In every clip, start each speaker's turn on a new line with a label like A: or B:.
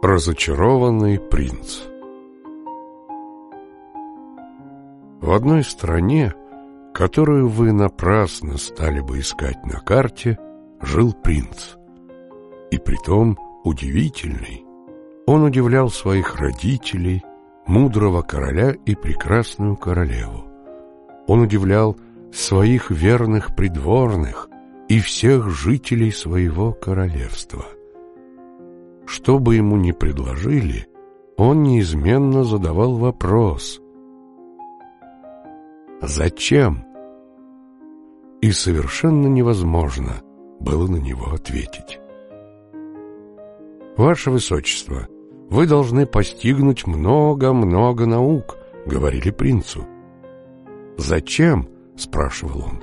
A: Разочарованный принц В одной стране, которую вы напрасно стали бы искать на карте, жил принц. И притом удивительный. Он удивлял своих родителей, мудрого короля и прекрасную королеву. Он удивлял своих верных придворных и всех жителей своего королевства. Что бы ему ни предложили, он неизменно задавал вопрос «Зачем?» И совершенно невозможно было на него ответить. «Ваше Высочество, вы должны постигнуть много-много наук», — говорили принцу. «Зачем?» — спрашивал он.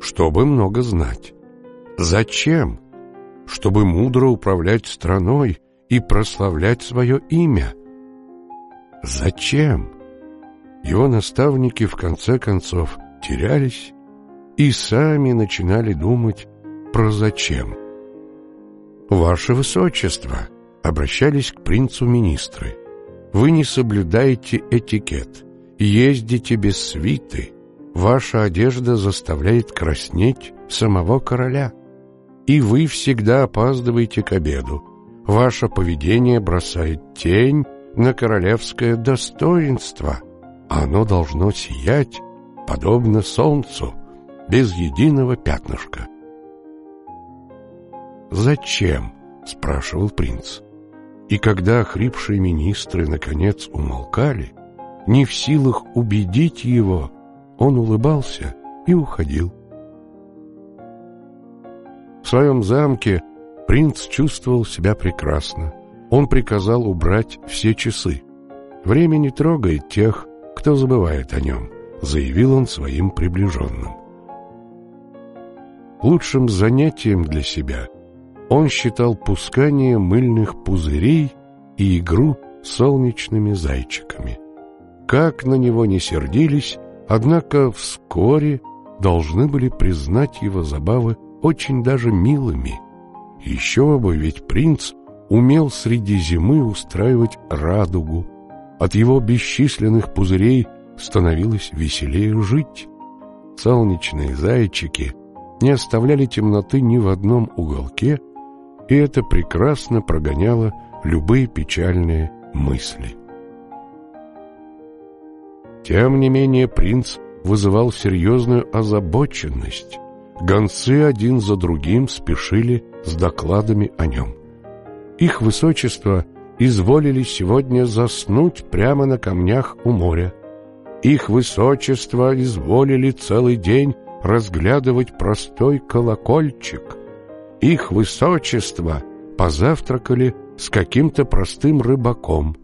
A: «Чтобы много знать». «Зачем?» Чтобы мудро управлять страной и прославлять свое имя. Зачем? Его наставники в конце концов терялись и сами начинали думать про зачем. «Ваше Высочество!» — обращались к принцу министры. «Вы не соблюдаете этикет, ездите без свиты, ваша одежда заставляет краснеть самого короля» и вы всегда опаздываете к обеду. Ваше поведение бросает тень на королевское достоинство. Оно должно сиять, подобно солнцу, без единого пятнышка. «Зачем?» — спрашивал принц. И когда хрипшие министры наконец умолкали, не в силах убедить его, он улыбался и уходил. В своем замке принц чувствовал себя прекрасно. Он приказал убрать все часы. «Время не трогает тех, кто забывает о нем», — заявил он своим приближенным. Лучшим занятием для себя он считал пускание мыльных пузырей и игру солнечными зайчиками. Как на него не сердились, однако вскоре должны были признать его забавы очень даже милыми. Еще бы, ведь принц умел среди зимы устраивать радугу. От его бесчисленных пузырей становилось веселее жить. Солнечные зайчики не оставляли темноты ни в одном уголке, и это прекрасно прогоняло любые печальные мысли. Тем не менее принц вызывал серьезную озабоченность. Гонцы один за другим спешили с докладами о нем. Их высочество изволили сегодня заснуть прямо на камнях у моря. Их высочество изволили целый день разглядывать простой колокольчик. Их высочество позавтракали с каким-то простым рыбаком.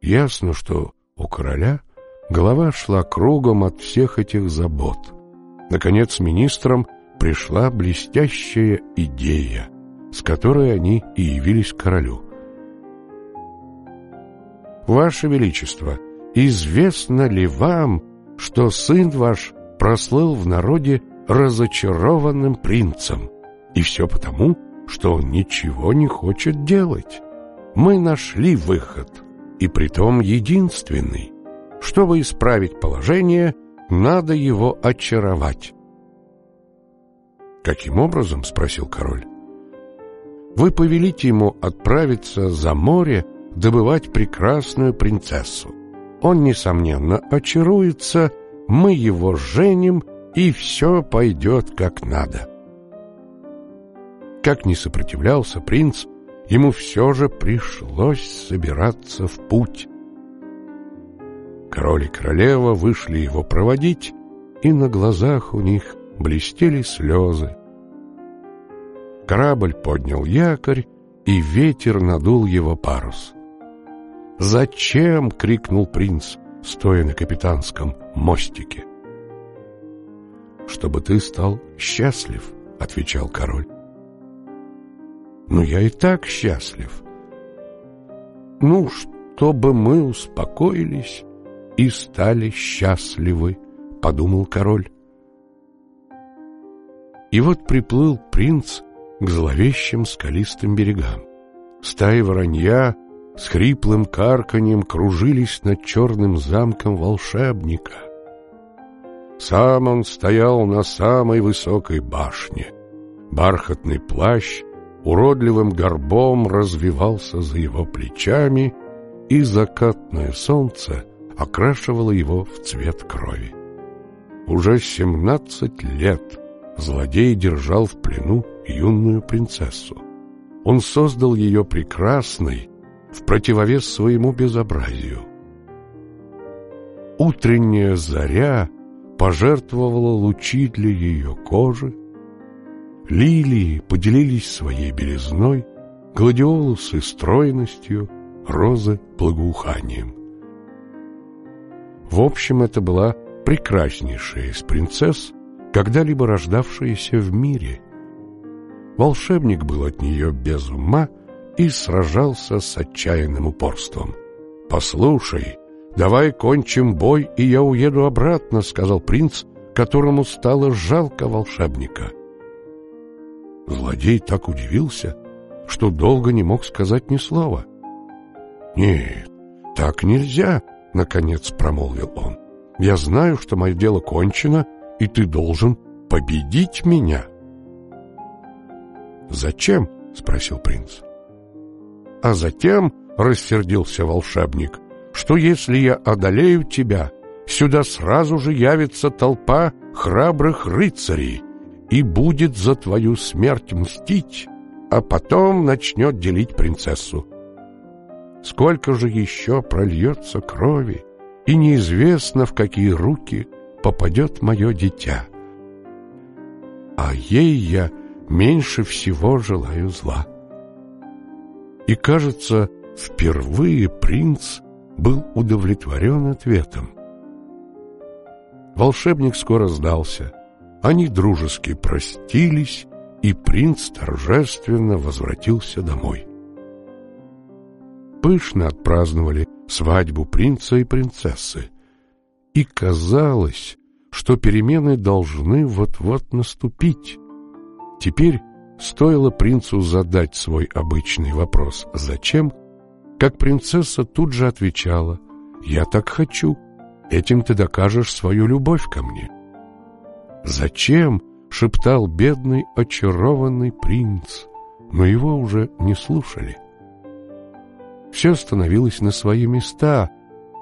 A: Ясно, что у короля голова шла кругом от всех этих забот. Наконец министрам пришла блестящая идея, с которой они и явились королю. «Ваше Величество, известно ли вам, что сын ваш прослыл в народе разочарованным принцем? И все потому, что он ничего не хочет делать. Мы нашли выход, и притом единственный. Чтобы исправить положение, надо его очаровать. «Каким образом?» — спросил король. «Вы повелите ему отправиться за море добывать прекрасную принцессу. Он, несомненно, очаруется, мы его женим, и все пойдет как надо». Как ни сопротивлялся принц, ему все же пришлось собираться в путь. Король и королева вышли его проводить, и на глазах у них блестели слезы. Корабль поднял якорь, и ветер надул его парус. «Зачем?» — крикнул принц, стоя на капитанском мостике. «Чтобы ты стал счастлив», — отвечал король. «Ну, я и так счастлив». «Ну, чтобы мы успокоились и стали счастливы, — подумал король. И вот приплыл принц к зловещим скалистым берегам. Стаи воронья с хриплым карканьем кружились над черным замком волшебника. Сам он стоял на самой высокой башне. Бархатный плащ уродливым горбом развивался за его плечами, и закатное солнце окрашивало его в цвет крови. Уже семнадцать лет злодей держал в плену юную принцессу. Он создал ее прекрасной, в противовес своему безобразию. Утренняя заря пожертвовала лучи для ее кожи, лилии поделились своей белизной, гладиолусы стройностью, розы благоуханием. В общем, это была прекраснейшая из принцесс, когда-либо рождавшаяся в мире. Волшебник был от нее без ума и сражался с отчаянным упорством. «Послушай, давай кончим бой, и я уеду обратно», — сказал принц, которому стало жалко волшебника. Злодей так удивился, что долго не мог сказать ни слова. «Нет, так нельзя», — наконец промолвил он. «Я знаю, что мое дело кончено, и ты должен победить меня». «Зачем?» — спросил принц. «А затем, — рассердился волшебник, — что если я одолею тебя, сюда сразу же явится толпа храбрых рыцарей и будет за твою смерть мстить, а потом начнет делить принцессу. Сколько же еще прольется крови, и неизвестно, в какие руки попадет мое дитя. А ей я меньше всего желаю зла. И, кажется, впервые принц был удовлетворен ответом. Волшебник скоро сдался. Они дружески простились, и принц торжественно возвратился домой пышно отпраздновали свадьбу принца и принцессы. И казалось, что перемены должны вот-вот наступить. Теперь стоило принцу задать свой обычный вопрос «Зачем?», как принцесса тут же отвечала «Я так хочу, этим ты докажешь свою любовь ко мне». «Зачем?» — шептал бедный очарованный принц, но его уже не слушали. Все становилось на свои места,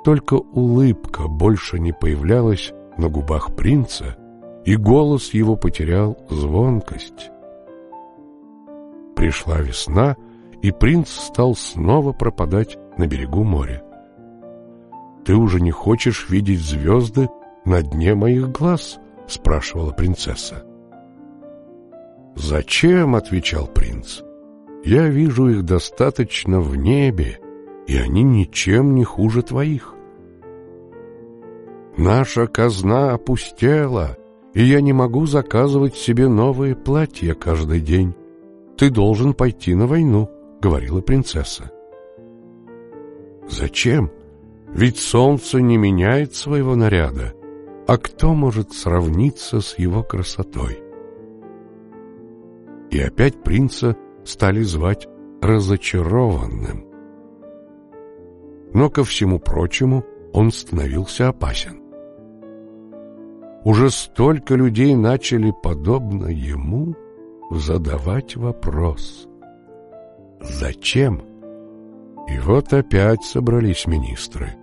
A: только улыбка больше не появлялась на губах принца, и голос его потерял звонкость. Пришла весна, и принц стал снова пропадать на берегу моря. «Ты уже не хочешь видеть звезды на дне моих глаз?» — спрашивала принцесса. «Зачем?» — отвечал принц. Я вижу их достаточно в небе, и они ничем не хуже твоих. Наша казна опустела, и я не могу заказывать себе новые платья каждый день. Ты должен пойти на войну, — говорила принцесса. Зачем? Ведь солнце не меняет своего наряда. А кто может сравниться с его красотой? И опять принца стали звать разочарованным. Но, ко всему прочему, он становился опасен. Уже столько людей начали, подобно ему, задавать вопрос «Зачем?». И вот опять собрались министры.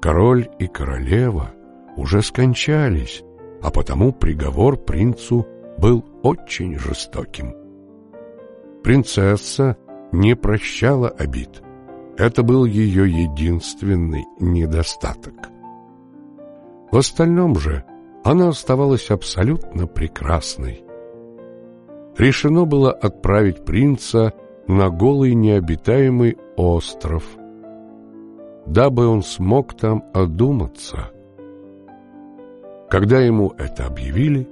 A: Король и королева уже скончались, а потому приговор принцу был очень жестоким. Принцесса не прощала обид. Это был ее единственный недостаток. В остальном же она оставалась абсолютно прекрасной. Решено было отправить принца на голый необитаемый остров, дабы он смог там одуматься. Когда ему это объявили,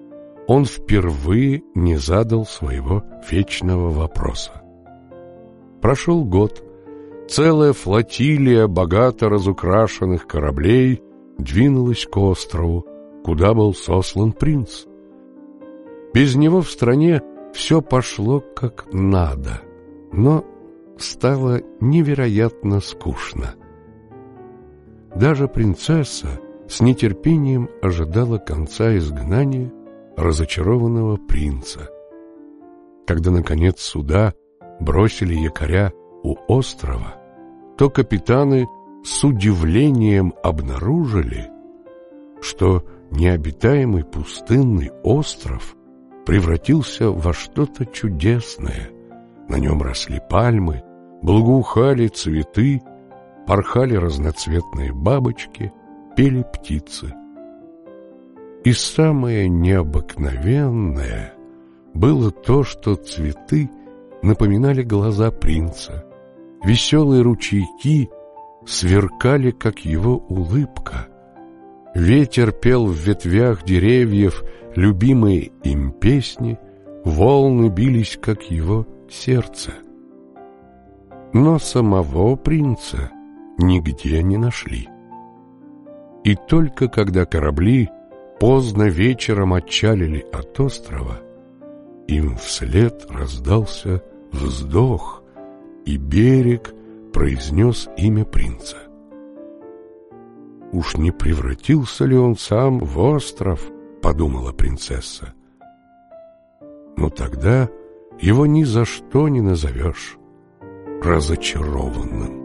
A: он впервые не задал своего вечного вопроса. Прошел год. Целая флотилия богато разукрашенных кораблей двинулась к острову, куда был сослан принц. Без него в стране все пошло как надо, но стало невероятно скучно. Даже принцесса с нетерпением ожидала конца изгнания разочарованного принца. Когда, наконец, суда бросили якоря у острова, то капитаны с удивлением обнаружили, что необитаемый пустынный остров превратился во что-то чудесное. На нем росли пальмы, благоухали цветы, порхали разноцветные бабочки, пели птицы. И самое необыкновенное было то, что цветы напоминали глаза принца. Веселые ручейки сверкали, как его улыбка. Ветер пел в ветвях деревьев любимые им песни, волны бились, как его сердце. Но самого принца нигде не нашли. И только когда корабли поздно вечером отчалили от острова, им вслед раздался вздох, и берег произнес имя принца. Уж не превратился ли он сам в остров, подумала принцесса. Но тогда его ни за что не назовешь разочарованным.